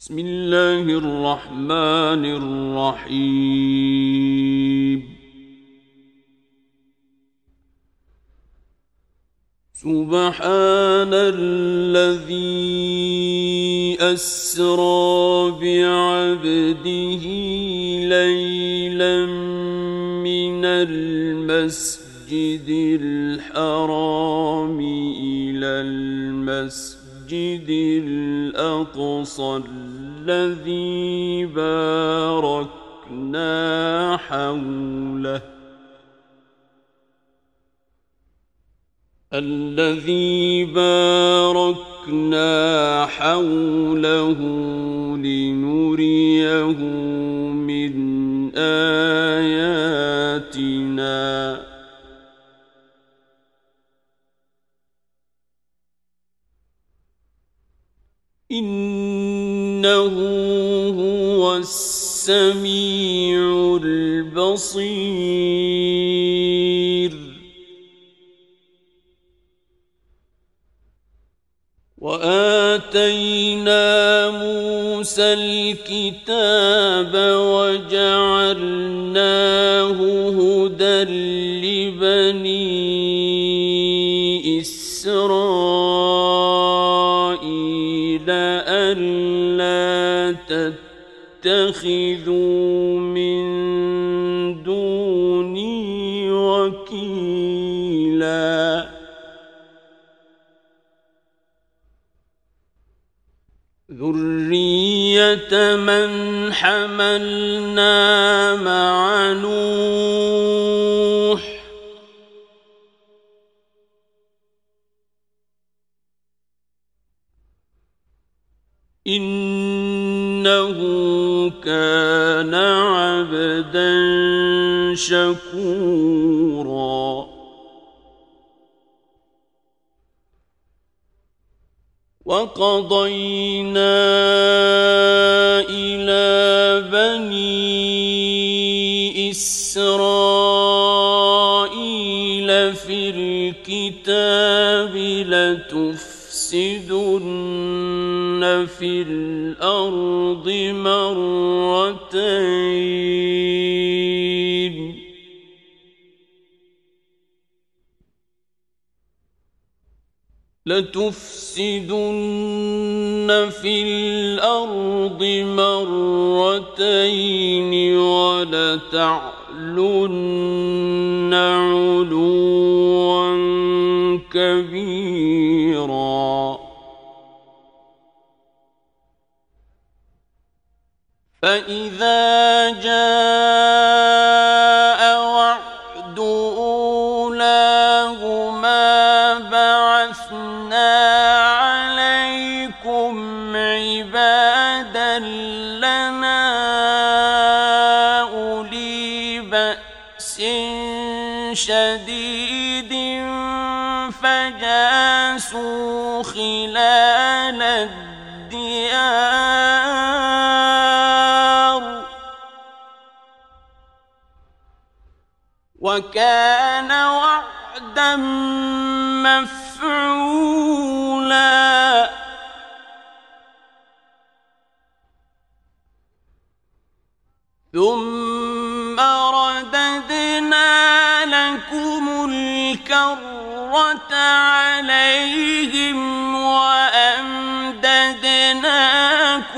بسم اللہ الرحمن الرحیم سبحان الذي أسرى بعبده ليلا من المسجد الحرام إلى المسجد المسجد الأقصى الذي باركنا حوله. الذي باركنا حوله لنريه انه هو السميع البصير وآتينا موسى الكتاب وجعلناه هدى لبني إسرائيل تتخذوا من دوني وكيلا. ذرية من حملنا مع نوح. إن شكورا وقضينا إلى بني إسرائيل في الكتاب لتفسدن في الأرض مرتين لتفسدن في الأرض مرتين ولتعلن علوا كبيرا. فإذا جاء خلال الديار. وكان وعدا مفعولا. ثم رددنا لكم الكرة عليكم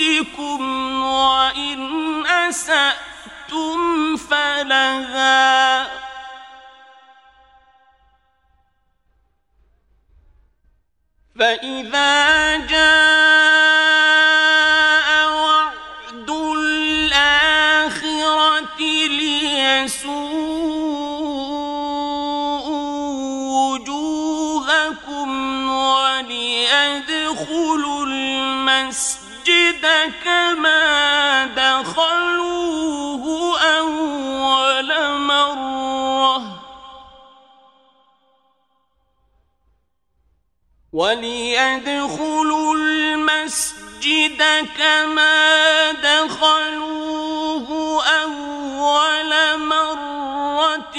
أنفسكم وإن أسأتم فلها فإذا جاء وَلِيَدْخُلُوا الْمَسْجِدَ كَمَا دَخَلُوهُ أَوَّلَ مَرَّةٍ.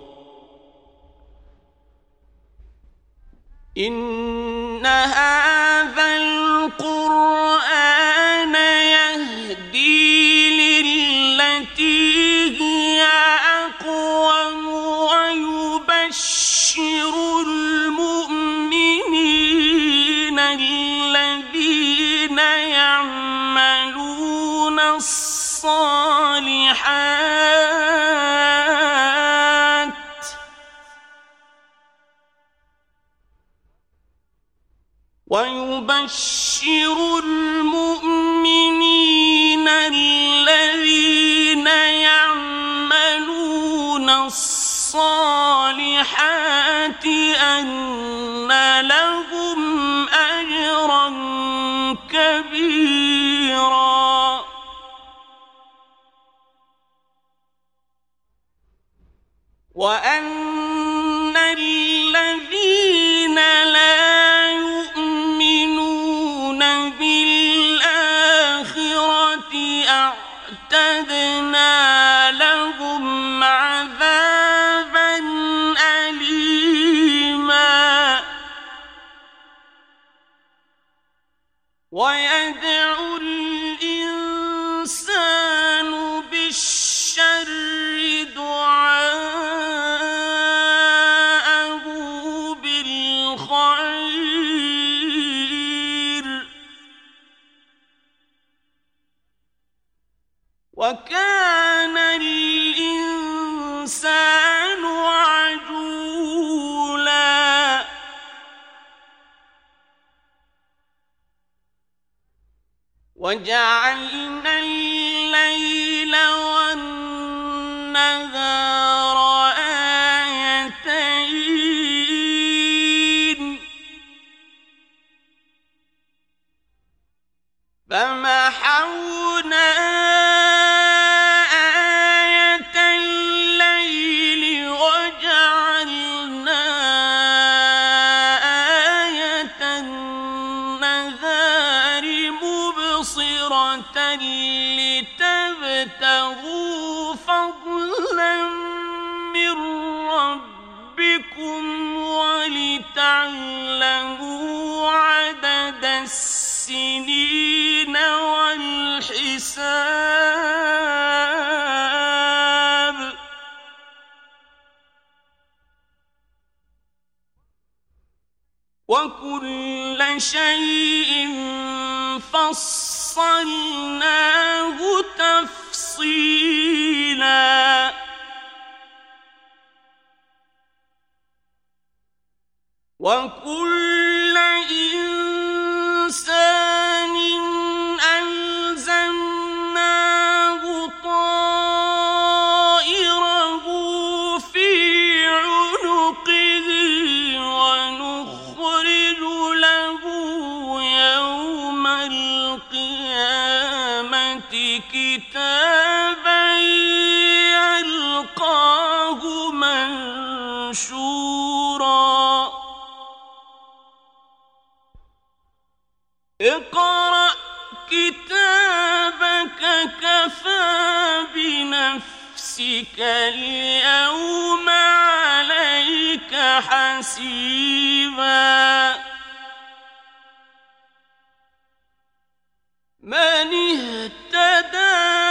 ان هذا القرآن يهدي للتي هي أقوم ويبشر المؤمنين الذين يعملون الصالحات يبشر المؤمنين الذين يعملون الصالحات أن لهم أجرا كبيرا. وأن وجعلنا عدد السنين والحساب. وكل شيء فصلناه تفصيلا. وكل كفى بنفسك اليوم عليك من اهتدى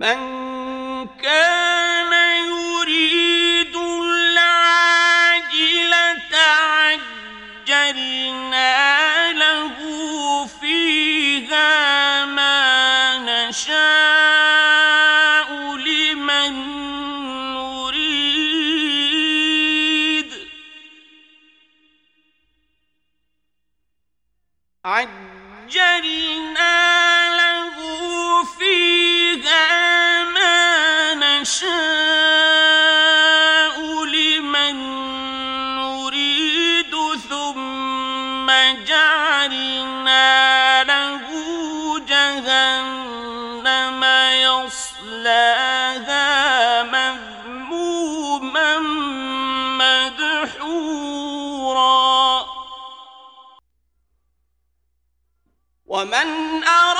من ومن أرى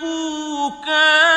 不该。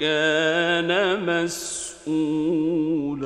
كان مسؤولاً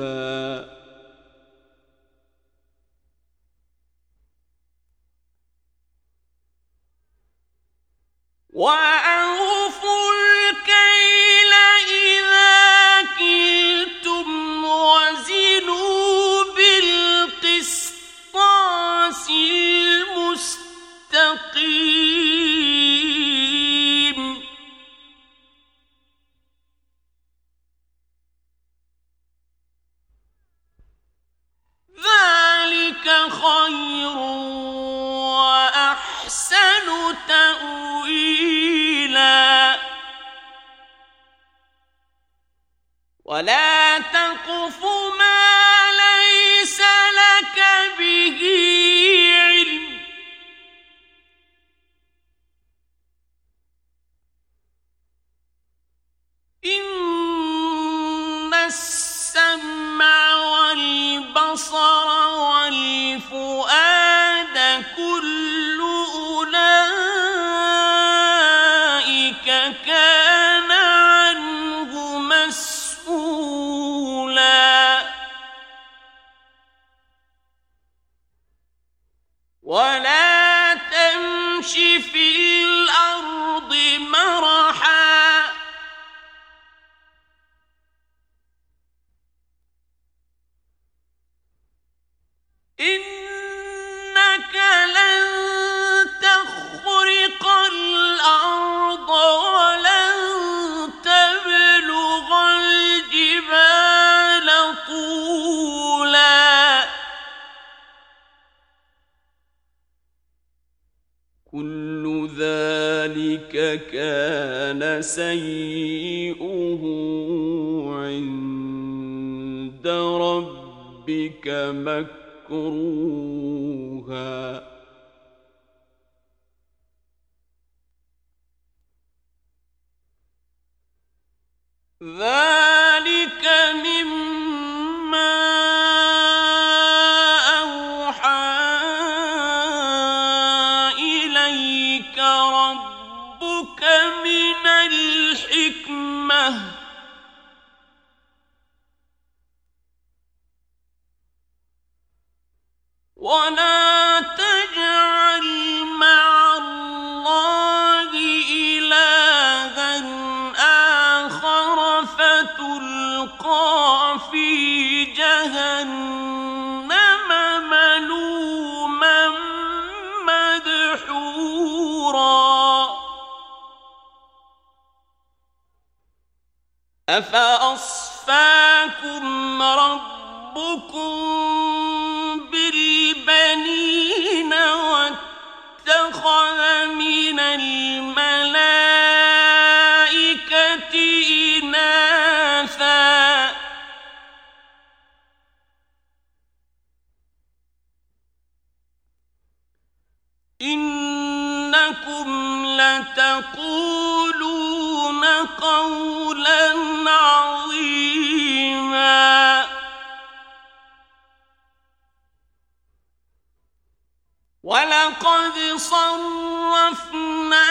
وَلَقَدْ صَرَّفْنَا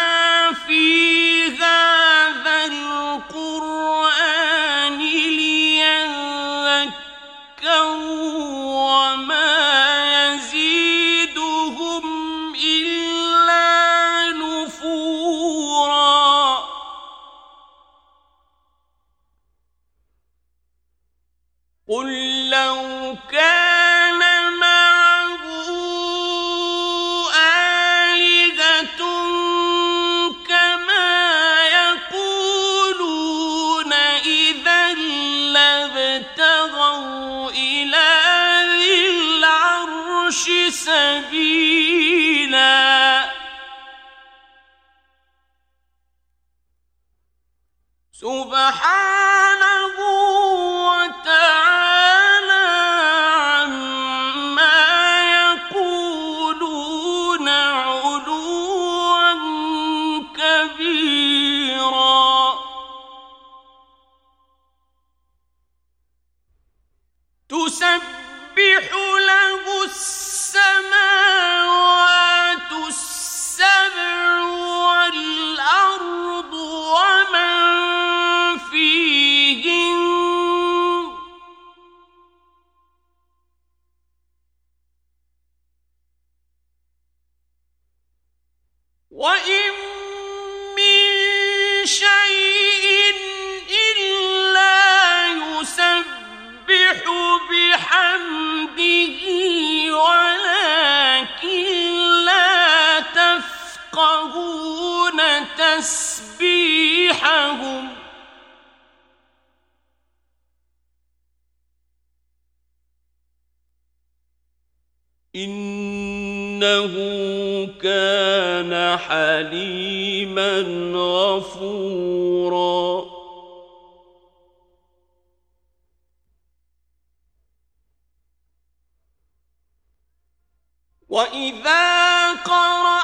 فِي سبحان لهم إنه كان حليما غفورا. وإذا قرأ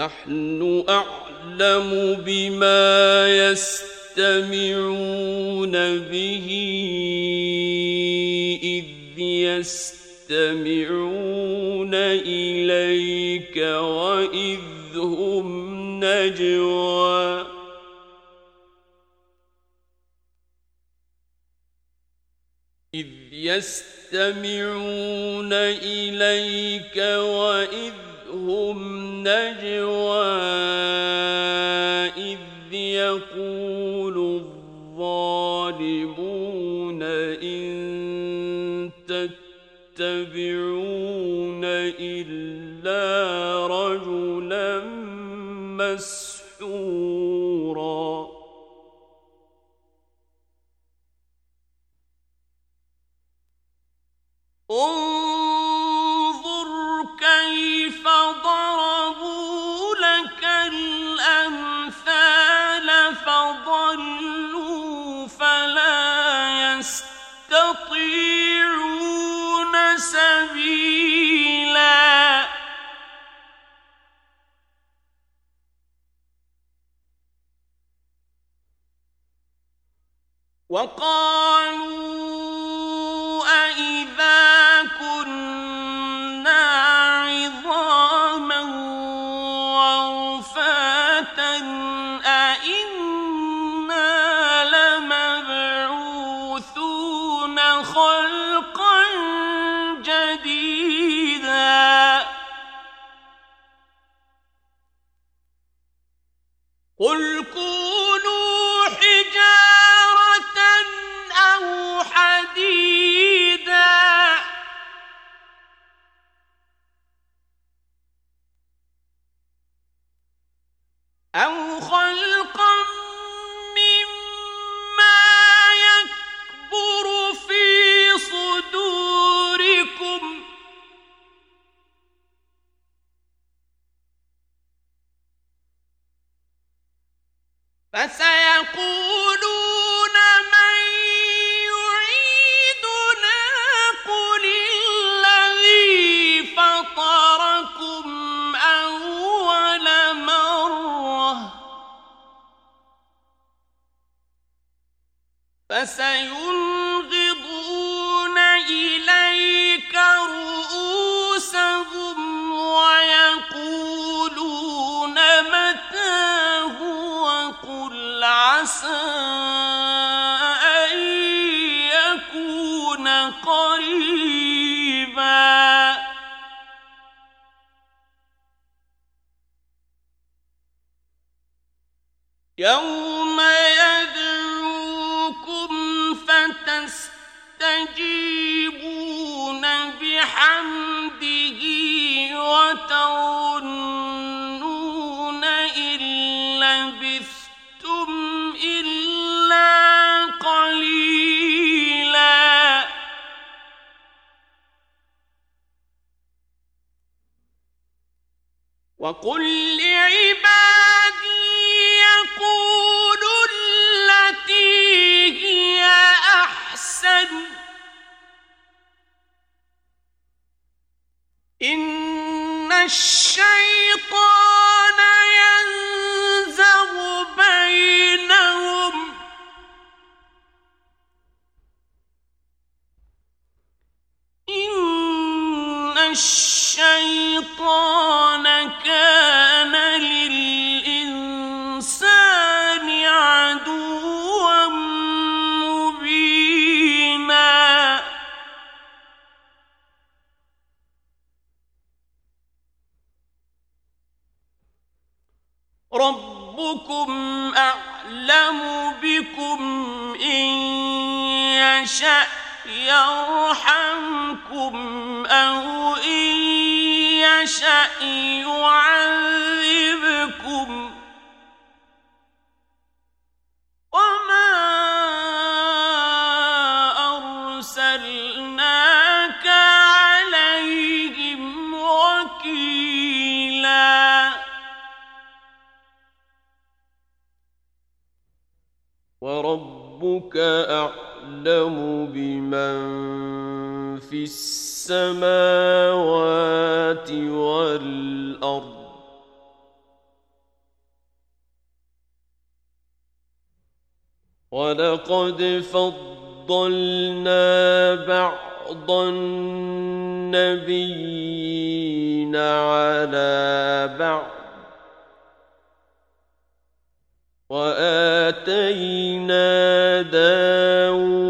نحن أعلم بما يستمعون به إذ يستمعون إليك وإذ هم نجوى. إذ يستمعون إلا رجلا مس قريبا. يوم وَلَقَدْ فَضَّلْنَا بَعْضَ النَّبِيِّينَ عَلَى بَعْضٍ وَآتَيْنَا دَاوُدَ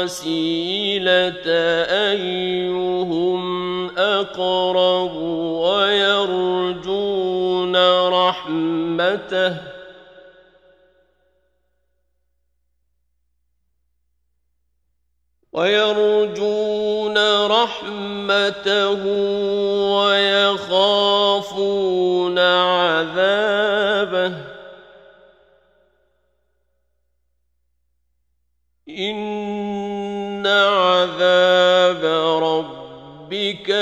الوسيلة أيهم أقرب ويرجون رحمته ويرجون رحمته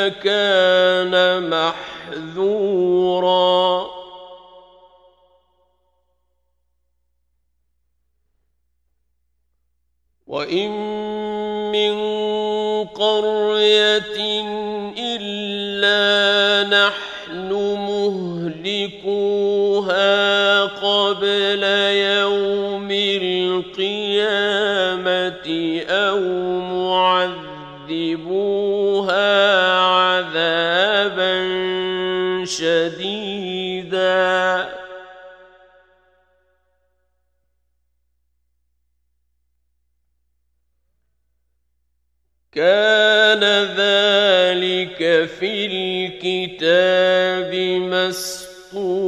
كان محذورا. وإن من قرية إلا نحن مهلكوها قبل يوم القيامة الكتاب مسطور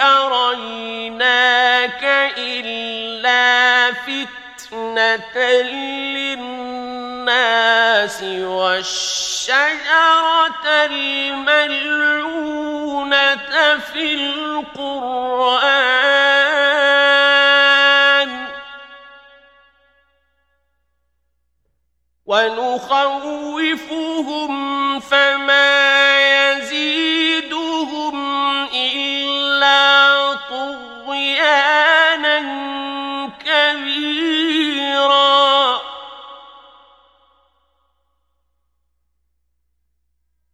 أريناك إلا فتنة للناس والشجرة الملعونة في القرآن ونخوفهم فما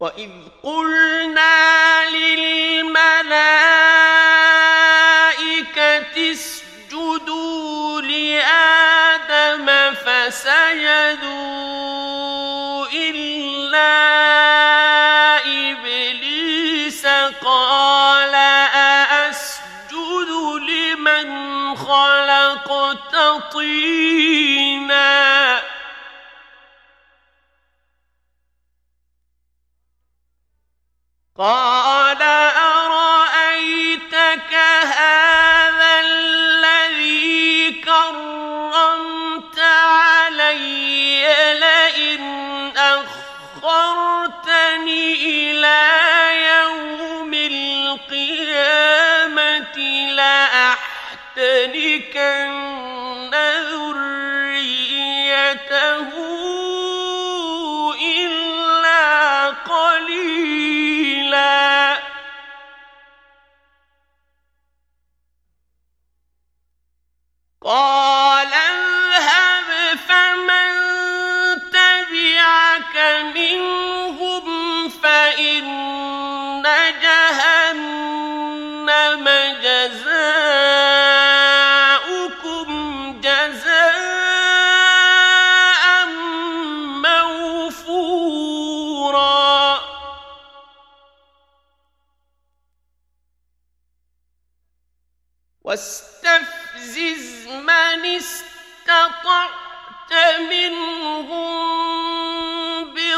وَإِذْ قُلْنَا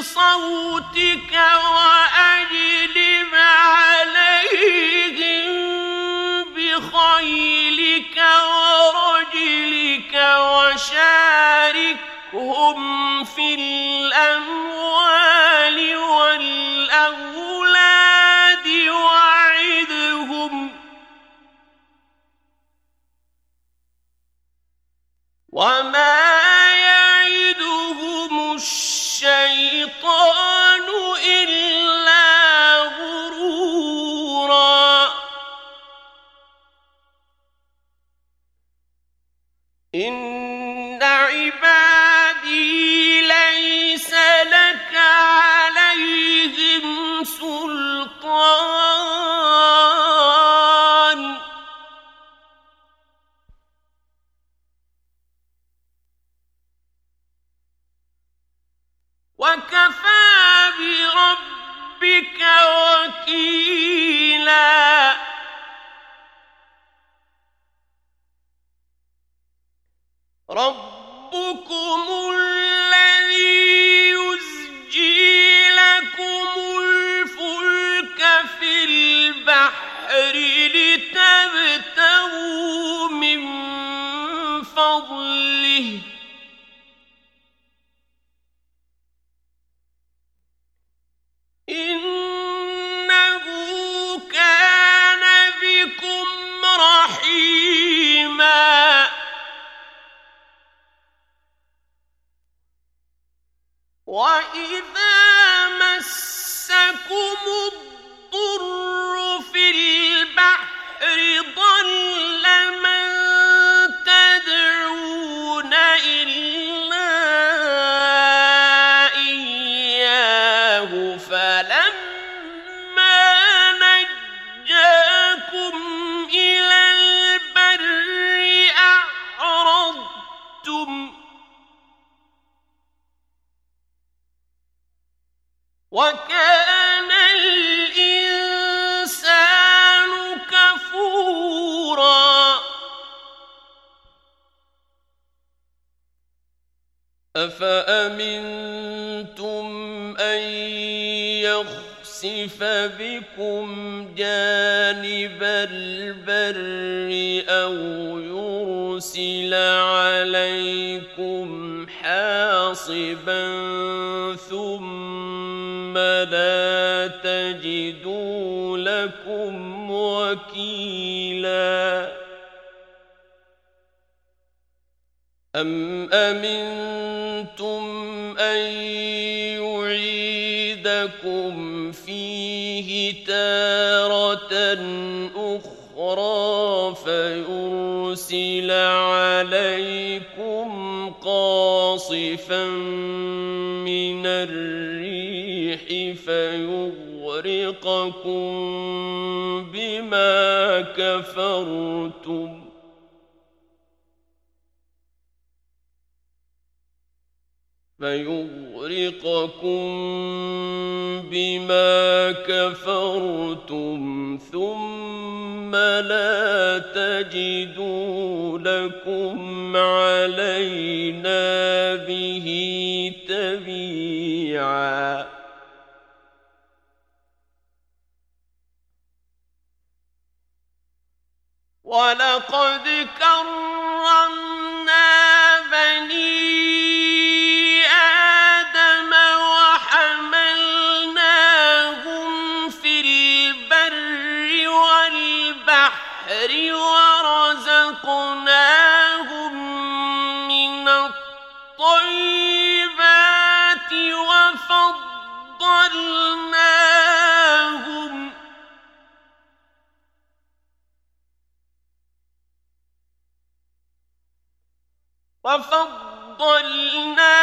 بصوتك وأجلب عليهم بخيلك ورجلك وشاركهم في الأموال والأولاد وعدهم وما کو وكان الإنسان كفورا أفأمنتم أن يخسف بكم جانب البر أو يرسل عليكم حاصبا وكيلا. أم أمنتم أن يعيدكم فيه تارة أخرى فيرسل عليكم قاصفا من الريح فيغرقكم كفرتم. فيغرقكم بما كفرتم ثم لا تجدوا لكم علينا به تبيعا. وَلَقَدْ كَرَّمْنَا وفضلنا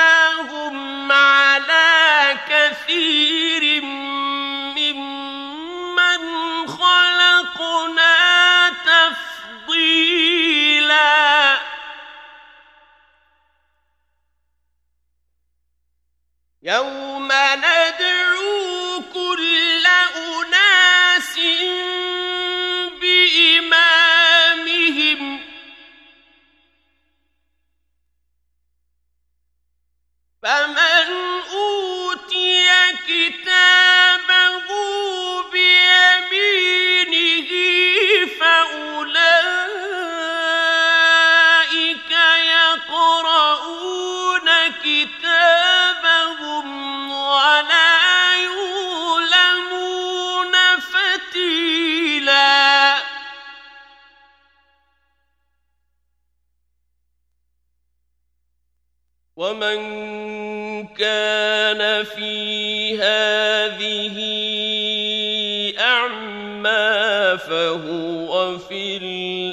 وفي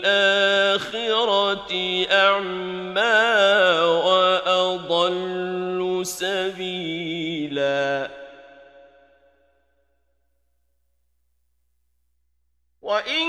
الآخرة أعمى وأضل سبيلا وإن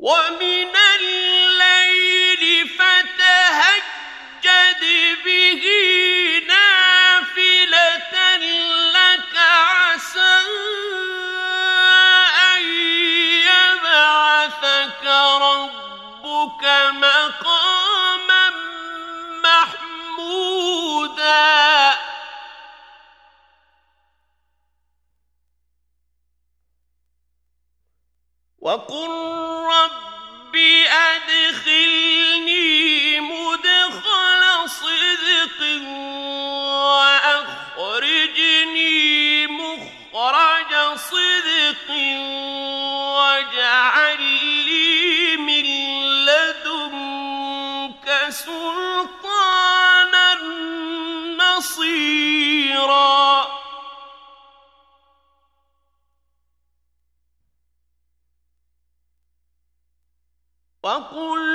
One صدق واجعل لي من لدنك سلطانا نصيرا. وقل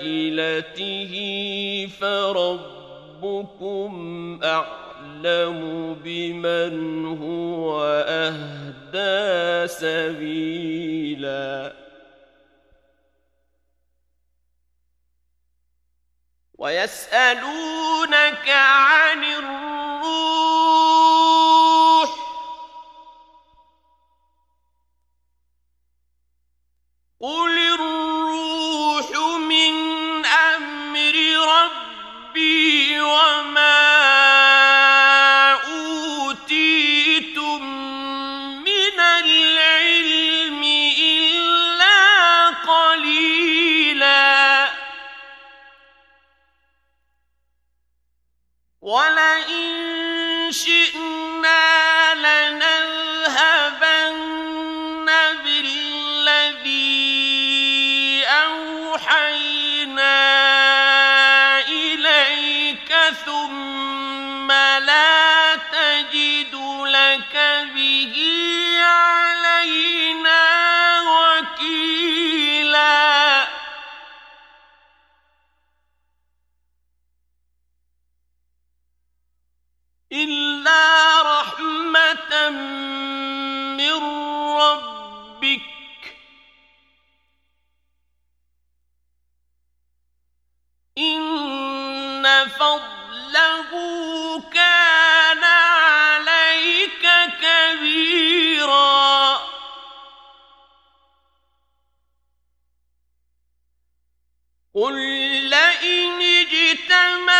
آكلته فربكم أعلم بمن هو أهدى سبيلا ويسألونك عن الرسل قل لئن اجتمعت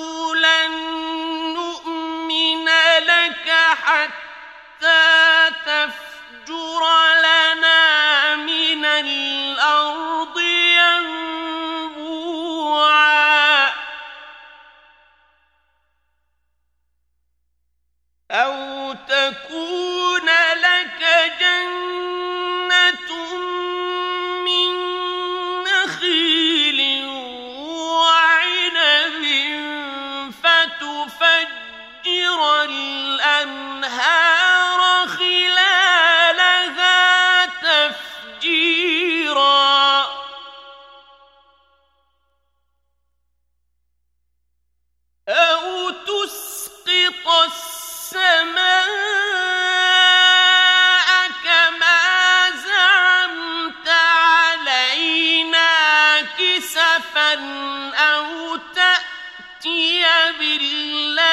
بالله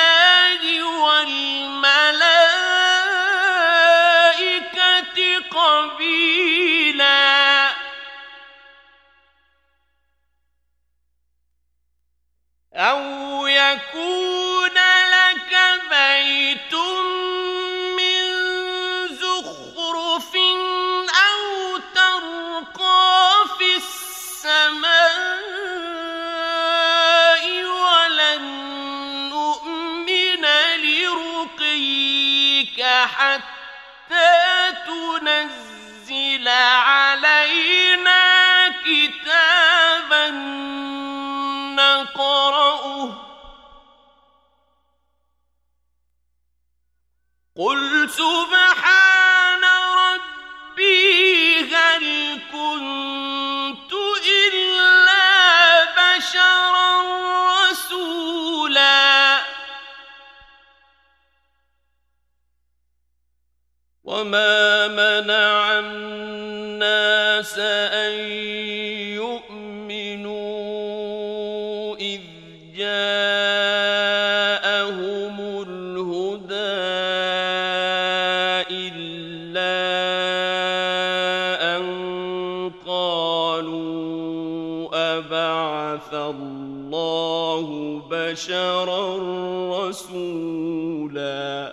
سبحان ربي هل كنت إلا بشرا رسولا. وما منع بشرا رسولا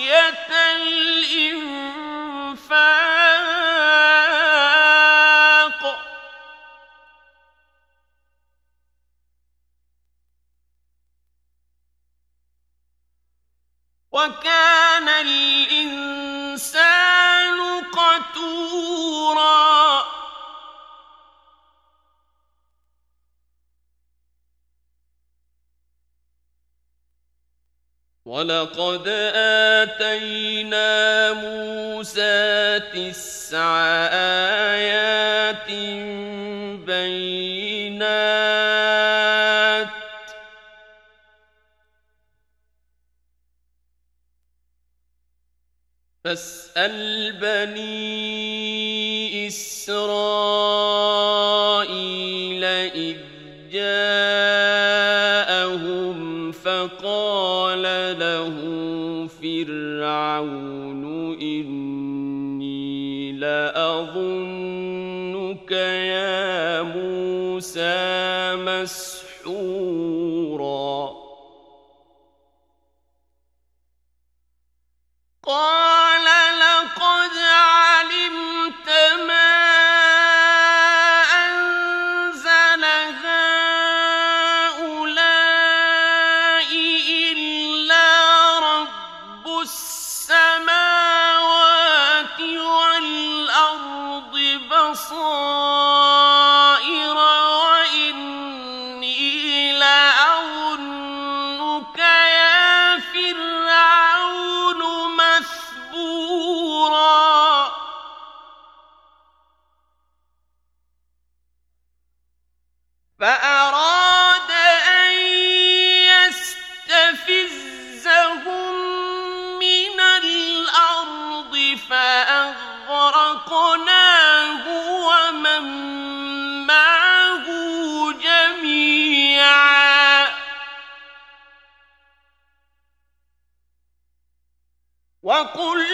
بقية الإنسان وَلَقَدْ آتَيْنَا مُوسَى تِسْعَ آيَاتٍ بَيِّنَاتٍ فَاسْأَلْ بَنِي إِسْرَائِيلَ إِذْ جَاءَ فرعون إني لأظنك يا موسى مسحورا قل